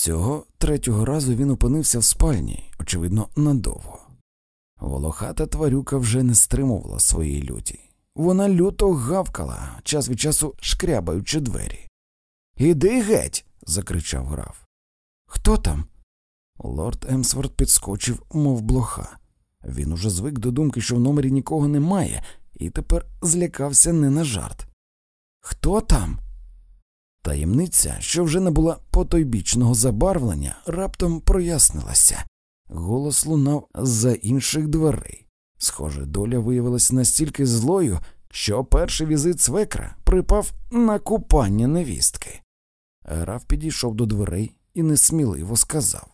Цього третього разу він опинився в спальні, очевидно, надовго. Волохата тварюка вже не стримувала своєї люті. Вона люто гавкала, час від часу шкрябаючи двері. Іди геть. закричав граф. Хто там? Лорд Емсворт підскочив, мов блоха. Він уже звик до думки, що в номері нікого немає, і тепер злякався не на жарт. Хто там? Таємниця, що вже не була потойбічного забарвлення, раптом прояснилася. Голос лунав з-за інших дверей. Схоже, доля виявилася настільки злою, що перший візит свекра припав на купання невістки. Граф підійшов до дверей і несміливо сказав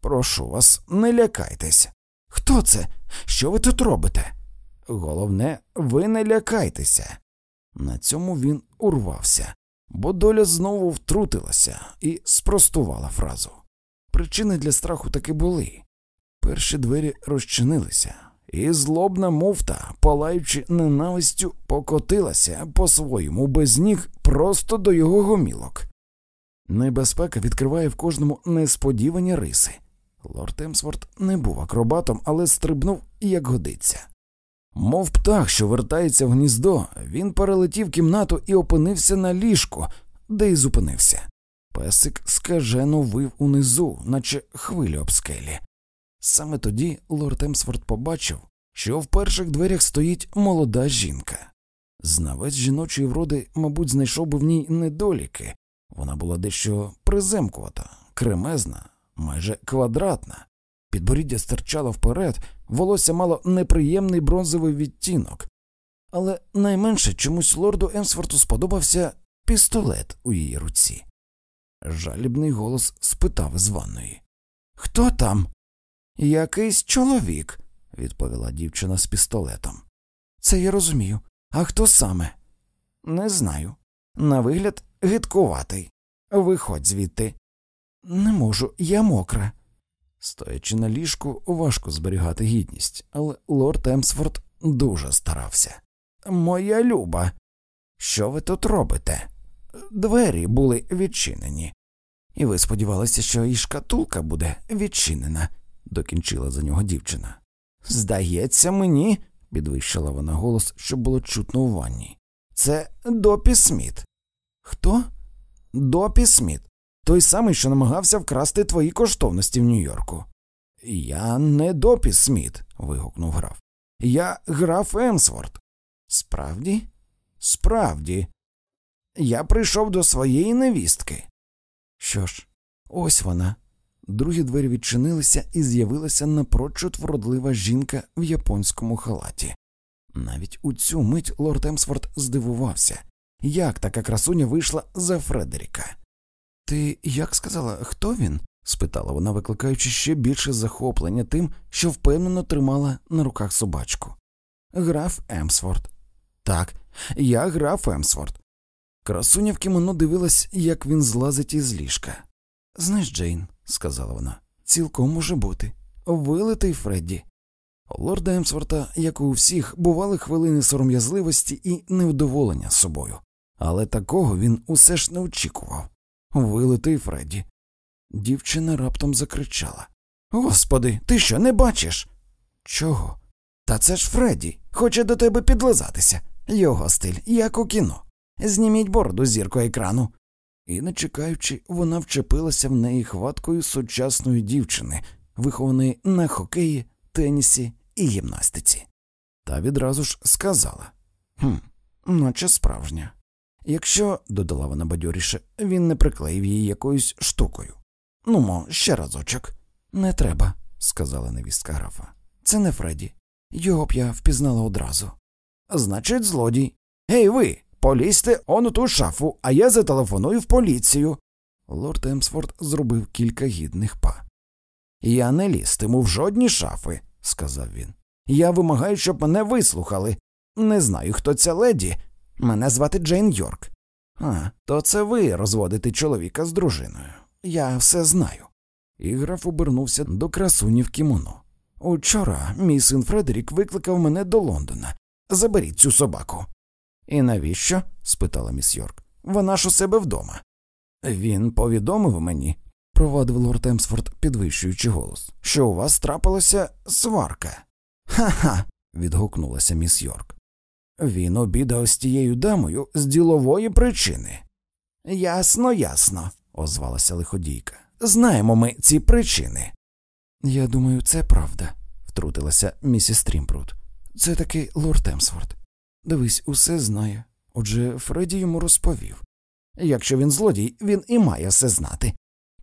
Прошу вас, не лякайтеся. Хто це? Що ви тут робите? Головне, ви не лякайтеся. На цьому він урвався, бо доля знову втрутилася і спростувала фразу. Причини для страху таки були. Перші двері розчинилися, і злобна муфта, палаючи ненавистю, покотилася по своєму без ніг просто до його гомілок. Небезпека відкриває в кожному несподівані риси. Лорд Емсворт не був акробатом, але стрибнув, як годиться. Мов птах, що вертається в гніздо, він перелетів кімнату і опинився на ліжку, де й зупинився. Песик скажено вив унизу, наче хвилі об скелі. Саме тоді лорд Емсфорд побачив, що в перших дверях стоїть молода жінка. Знавець жіночої вроди, мабуть, знайшов би в ній недоліки. Вона була дещо приземкувата, кремезна, майже квадратна. Підборіддя стирчало вперед, волосся мало неприємний бронзовий відтінок, але найменше чомусь лорду Емсфорту сподобався пістолет у її руці. Жалібний голос спитав із ванної Хто там? Якийсь чоловік, відповіла дівчина з пістолетом. Це я розумію. А хто саме? Не знаю. На вигляд гидкуватий. Виходь звідти. Не можу, я мокра. Стоячи на ліжку, важко зберігати гідність, але лорд Емсфорд дуже старався. Моя люба, що ви тут робите? Двері були відчинені, і ви сподівалися, що і шкатулка буде відчинена, докінчила за нього дівчина. Здається, мені, підвищила вона голос, щоб було чутно у ванні. Це Допі Сміт. Хто? Допі Сміт. Той самий, що намагався вкрасти твої коштовності в Нью-Йорку. Я не Допі Сміт. вигукнув граф. Я граф Емсворт. Справді? Справді. Я прийшов до своєї невістки. Що ж, ось вона. Другі двері відчинилися і з'явилася напрочуд вродлива жінка в японському халаті. Навіть у цю мить лорд Емсфорд здивувався, як така красуня вийшла за Фредеріка. Ти як сказала, хто він? спитала вона, викликаючи ще більше захоплення тим, що впевнено тримала на руках собачку. Граф Емсворт. Так, я граф Емсворт. Красуня в кімоно дивилась, як він злазить із ліжка. Знаєш, Джейн, сказала вона, цілком може бути. Вилитий Фредді. Лорда Емсворта, як у всіх, бували хвилини сором'язливості і невдоволення собою, але такого він усе ж не очікував. Вилитий Фредді. Дівчина раптом закричала Господи, ти що не бачиш? Чого? Та це ж Фредді, хоче до тебе підлизатися. Його стиль, як у кіно. Зніміть бороду зірку екрану. І, не чекаючи, вона вчепилася в неї хваткою сучасної дівчини, вихованої на хокеї, тенісі і гімнастиці. Та відразу ж сказала «Хм, наче справжня. Якщо, додала вона бадьоріше, він не приклеїв її якоюсь штукою. Ну, мо, ще разочок. Не треба, сказала невістка графа. Це не Фредді. Його б я впізнала одразу. Значить, злодій. Гей, ви, полізьте он у ту шафу, а я зателефоную в поліцію. Лорд Емсфорд зробив кілька гідних па. Я не лізтиму в жодні шафи, сказав він. Я вимагаю, щоб мене вислухали. Не знаю, хто ця леді. Мене звати Джейн Йорк. А, то це ви розводите чоловіка з дружиною. Я все знаю. І граф обернувся до красуні в кімоно. Учора мій син Фредерік викликав мене до Лондона. Заберіть цю собаку. І навіщо? спитала міс Йорк. Вона ж у себе вдома. Він повідомив мені. провадив лорд Емсфорд, підвищуючи голос, що у вас трапилася сварка. Ха ха. відгукнулася міс Йорк. Він обідав з тією дамою з ділової причини. Ясно, ясно, озвалася лиходійка. Знаємо ми ці причини. Я думаю, це правда, втрутилася місіс Стрімпрут. Це таки лорд Емсфорд. Дивись, усе знає. Отже, Фредді йому розповів. Якщо він злодій, він і має все знати.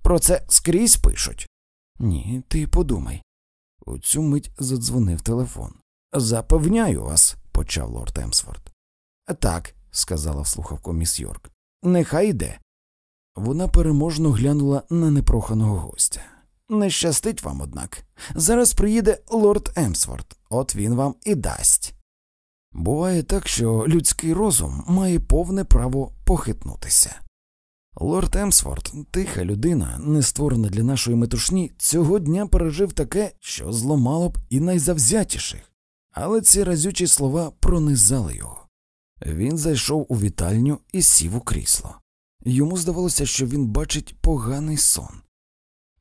Про це скрізь пишуть. Ні, ти подумай. У цю мить задзвонив телефон. Запевняю вас, почав лорд Емсфорд. Так, сказала в слухавку міс Йорк. Нехай йде. Вона переможно глянула на непроханого гостя. Не щастить вам, однак. Зараз приїде лорд Емсфорд, от він вам і дасть. Буває так, що людський розум має повне право похитнутися. Лорд Емсфорд, тиха людина, не створена для нашої метушні, цього дня пережив таке, що зламало б і найзавзятіших, але ці разючі слова пронизали його. Він зайшов у вітальню і сів у крісло. Йому здавалося, що він бачить поганий сон.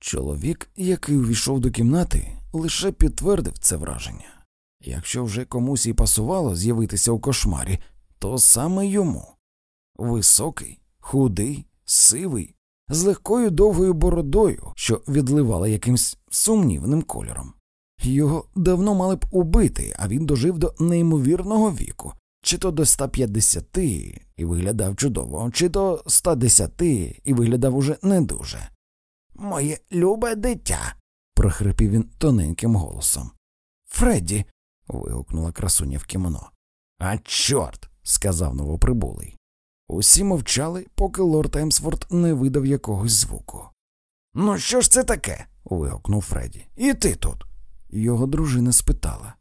Чоловік, який увійшов до кімнати, лише підтвердив це враження. Якщо вже комусь і пасувало з'явитися у кошмарі, то саме йому високий, худий, сивий, з легкою довгою бородою, що відливала якимсь сумнівним кольором. Його давно мали б убити, а він дожив до неймовірного віку, чи то до 150 і виглядав чудово, чи то 110 і виглядав уже не дуже. Моє любе дитя. прохрипів він тоненьким голосом. Фредді. вигукнула красуня в кімоно. А, чорт. сказав новоприбулий. Усі мовчали, поки лорд Емсфорд не видав якогось звуку. Ну, що ж це таке? вигукнув Фредді. І ти тут. Його дружина спитала.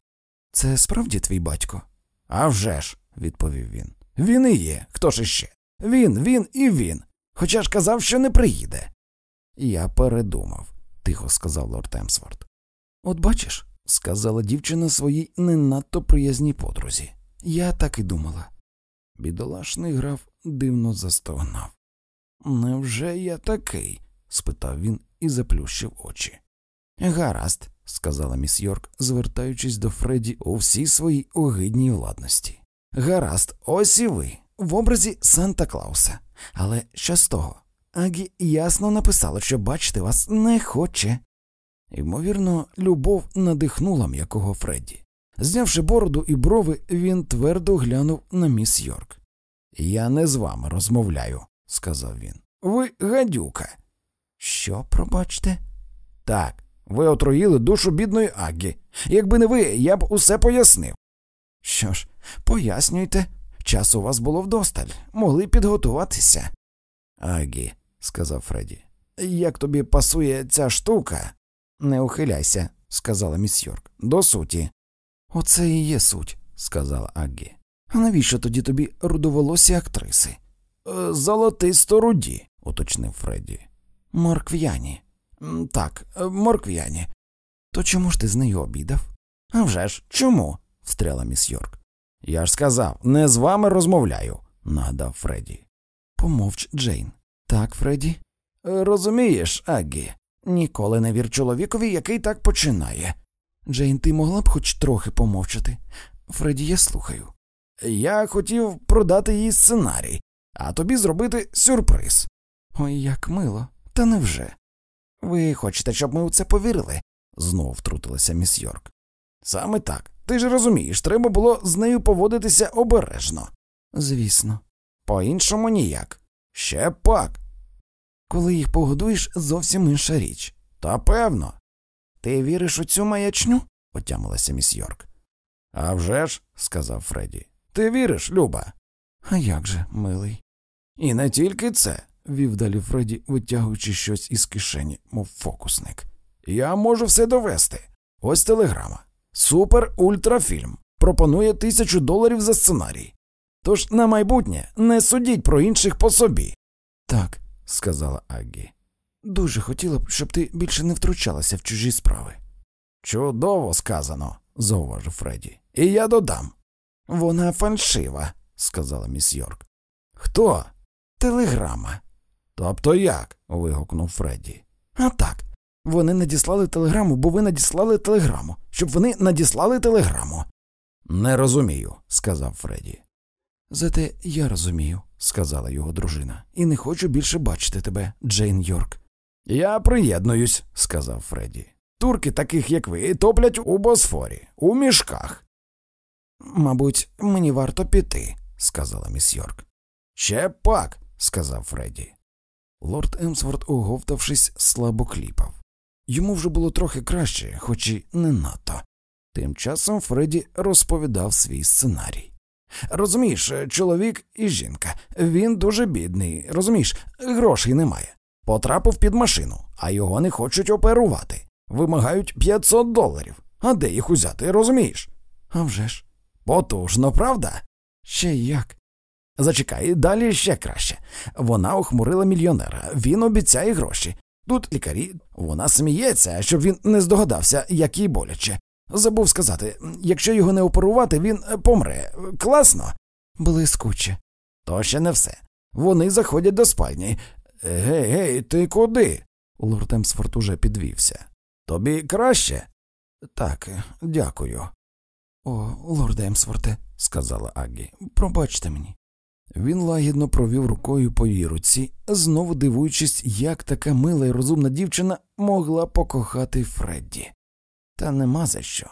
Це справді твій батько? «А вже ж», – відповів він. Він і є. Хто ж іще? Він, він і він. Хоча ж казав, що не приїде. Я передумав, тихо сказав лорд Емсворт. От бачиш, сказала дівчина своїй не надто приязній подрузі. Я так і думала. Бідолашний граф дивно застогнав. Невже я такий? спитав він і заплющив очі. Гаразд, сказала міс Йорк, звертаючись до Фредді у всій своїй огидній владності. Гаразд, ось і ви, в образі Санта Клауса. Але що з того? Агі ясно написала, що бачити вас не хоче. Ймовірно, любов надихнула м'якого Фредді. Знявши бороду і брови, він твердо глянув на міс Йорк. Я не з вами розмовляю, сказав він. Ви гадюка. Що, пробачте? Так, ви отруїли душу бідної Аггі. Якби не ви, я б усе пояснив. Що ж, пояснюйте. Часу у вас було вдосталь, могли підготуватися. Агі, сказав Фредді, як тобі пасує ця штука? Не ухиляйся, сказала міс Йорк. До суті. Оце і є суть, сказала Аггі. А навіщо тоді тобі рудоволосі актриси? «Е, золотисто руді, уточнив Фредді. Моркв'яні. Так, е, моркв'яні. То чому ж ти з нею обідав? «А вже ж, чому? встряла міс Йорк. Я ж сказав, не з вами розмовляю, нагадав Фредді. Помовч, Джейн. Так, Фредді? «Е, розумієш, Аггі, ніколи не вір чоловікові, який так починає. Джейн, ти могла б хоч трохи помовчати. Фредді, я слухаю. Я хотів продати їй сценарій, а тобі зробити сюрприз. Ой, як мило, та невже? Ви хочете, щоб ми у це повірили? знов втрутилася міс Йорк. Саме так. Ти ж розумієш, треба було з нею поводитися обережно. Звісно, по іншому ніяк. Ще пак. Коли їх погодуєш, зовсім інша річ. Та певно. Ти віриш у цю маячню? отямилася міс Йорк. «А вже ж», – сказав Фредді. Ти віриш, Люба? А як же, милий? І не тільки це, вів далі Фредді, витягуючи щось із кишені, мов фокусник. Я можу все довести. Ось телеграма. Супер ультрафільм. Пропонує тисячу доларів за сценарій. Тож на майбутнє не судіть про інших по собі. Так, сказала Аггі. Дуже хотіла б, щоб ти більше не втручалася в чужі справи. Чудово сказано, зауважив Фредді. І я додам. Вона фальшива, сказала міс Йорк. Хто? Телеграма. Тобто як? вигукнув Фредді. А так. Вони надіслали телеграму, бо ви надіслали телеграму, щоб вони надіслали телеграму. Не розумію, сказав Фредді. Зате я розумію, сказала його дружина, і не хочу більше бачити тебе, Джейн Йорк. Я приєднуюсь, сказав Фредді. Турки, таких як ви, топлять у Босфорі, у мішках. Мабуть, мені варто піти, сказала міс Йорк. Ще пак, сказав Фредді. Лорд Емсворт, оговтавшись, слабо кліпав. Йому вже було трохи краще, хоч і не надто. Тим часом Фредді розповідав свій сценарій. Розумієш, чоловік і жінка, він дуже бідний, розумієш, грошей немає. Потрапив під машину, а його не хочуть оперувати. Вимагають 500 доларів. А де їх узяти, розумієш? «А вже ж. Потужно, правда? Ще як. Зачекай, далі ще краще. Вона охмурила мільйонера, він обіцяє гроші. Тут лікарі, вона сміється, щоб він не здогадався, як їй боляче. Забув сказати, якщо його не оперувати, він помре. Класно? Блискуче. То ще не все. Вони заходять до спальні. Гей, гей, ти куди? Лорд Емсфорд уже підвівся. Тобі краще? Так, дякую. О, лорд Емсворте, сказала Аггі, пробачте мені. Він лагідно провів рукою по її руці, знову дивуючись, як така мила і розумна дівчина могла покохати Фредді. Та нема за що.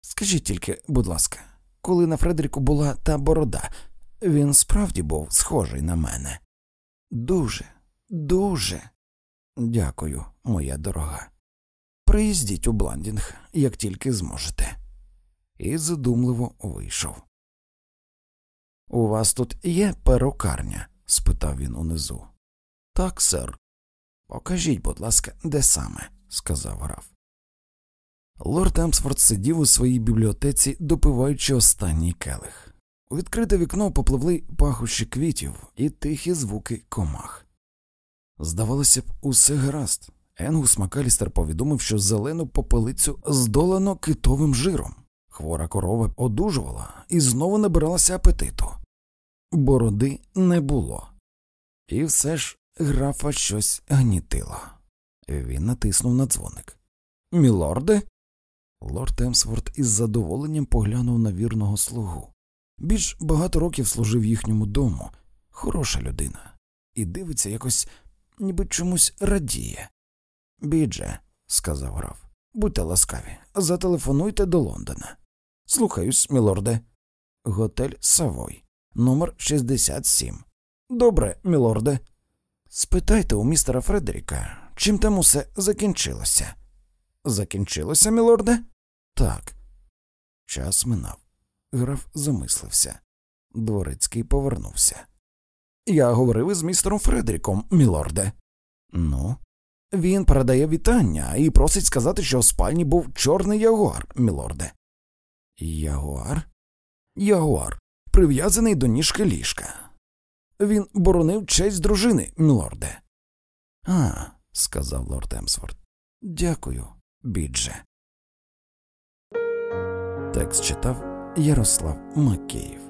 Скажіть тільки, будь ласка, коли на Фредеріку була та борода, він справді був схожий на мене. Дуже, дуже дякую, моя дорога. Приїздіть у Бландінг, як тільки зможете. І задумливо вийшов. У вас тут є перукарня? спитав він унизу. Так, сер. Покажіть, будь ласка, де саме, сказав граф. Лорд Емсфорд сидів у своїй бібліотеці, допиваючи останній келих. У відкрите вікно попливли пахощі квітів і тихі звуки комах. Здавалося б, усе гаразд. Енгус Макалістер повідомив, що зелену попелицю здолано китовим жиром. Хвора корова одужувала і знову набиралася апетиту. Бороди не було. І все ж графа щось гнітило. Він натиснув на дзвоник. Мілорде? Лорд Емсворт із задоволенням поглянув на вірного слугу. Біч багато років служив їхньому дому, хороша людина, і дивиться якось, ніби чомусь радіє. Бідже, сказав граф, будьте ласкаві, зателефонуйте до Лондона. Слухаюсь, мілорде. Готель Савой, номер 67. Добре, мілорде. Спитайте у містера Фредеріка, чим там усе закінчилося. Закінчилося, мілорде? Так. Час минав. Граф замислився. Дворецький повернувся. Я говорив із містером Фредеріком, мілорде. Ну, він передає вітання і просить сказати, що в спальні був чорний ягуар, мілорде. Ягуар? Ягуар, прив'язаний до ніжки ліжка. Він боронив честь дружини, мілорде. А, сказав лорд Емсворт. Дякую, бідже. Текст читав Ярослав Макеїв.